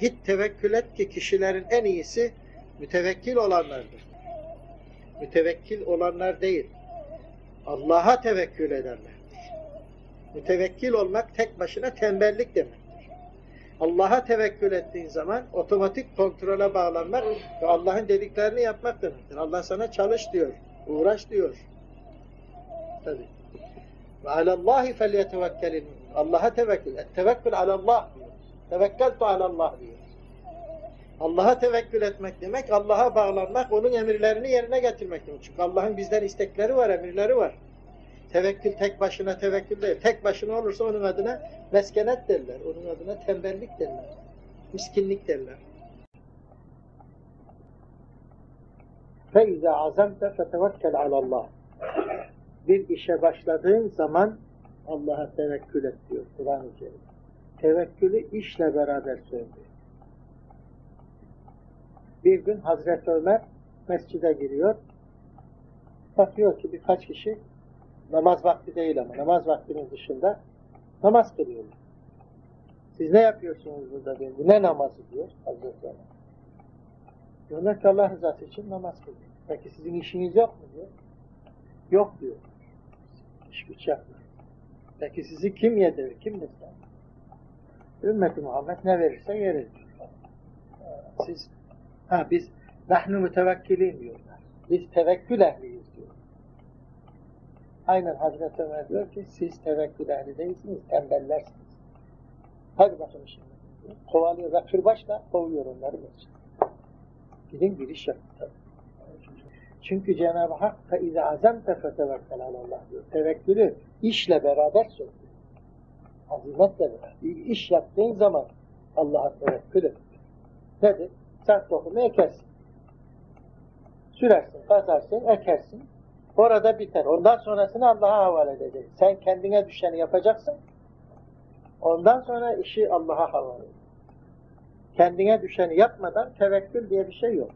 Git tevekkül et ki kişilerin en iyisi mütevekkil olanlardır. Mütevekkil olanlar değil. Allah'a tevekkül edenlerdir. Mütevekkil olmak tek başına tembellik demektir. Allah'a tevekkül ettiğin zaman otomatik kontrole bağlanmak ve Allah'ın dediklerini yapmak demektir. Allah sana çalış diyor, uğraş diyor. Tabii. Ve alallahi felyetevekkelin. Allah'a tevekkül. Tevekkül alallah diyor. Tevekkeltu alallah diyor. Allah'a tevekkül etmek demek, Allah'a bağlanmak, onun emirlerini yerine getirmek demek. Çünkü Allah'ın bizden istekleri var, emirleri var. Tevekkül tek başına tevekkül değil. Tek başına olursa onun adına meskenet derler. Onun adına tembellik derler. Miskinlik derler. فَاِذَا عَزَمْتَ فَتَوَكَّلْ عَلَى اللّٰهِ Bir işe başladığın zaman Allah'a tevekkül et diyor Kur'an-ı Kerim. Tevekkülü işle beraber söylüyor. Bir gün Hazreti Ömer mescide giriyor. Bakıyor ki birkaç kişi namaz vakti değil ama namaz vaktinin dışında namaz kılıyorlar. Siz ne yapıyorsunuz burada diyor. Ne namazı diyor Hazreti Ömer. Diyorlar ki Allah rızası için namaz kılıyor. Peki sizin işiniz yok mu diyor. Yok diyor. İş güç yapmıyor. Peki sizi kim yedirir, kim besler? Ümmeti Muhammed ne verirse yeriz diyor. Siz, ha biz nahnu mütevekkilin diyorlar. Biz tevekkül ehliyiz diyor. Aynen Hazreti Ömer diyor ki siz tevekkül ehli değilsiniz, tembellersiniz. Hadi bakalım şimdi. diyor. Kovalıyor ve kırbaçla kovuyor onları mescid. Gidin bir iş yapın tabii. Çünkü Cenab-ı Hak فَاِذَا عَزَمْتَ فَتَوَكَّلْ عَلَى اللّٰهِ diyor. Tevekkülü işle beraber söylüyor. Azimetle beraber. Bir iş yaptığın zaman Allah'a tevekkül et. Nedir? Sen tohumu ekersin. Sürersin, kazarsın, ekersin. Orada biter. Ondan sonrasını Allah'a havale edeceksin. Sen kendine düşeni yapacaksın. Ondan sonra işi Allah'a havale edeceksin. Kendine düşeni yapmadan tevekkül diye bir şey yok.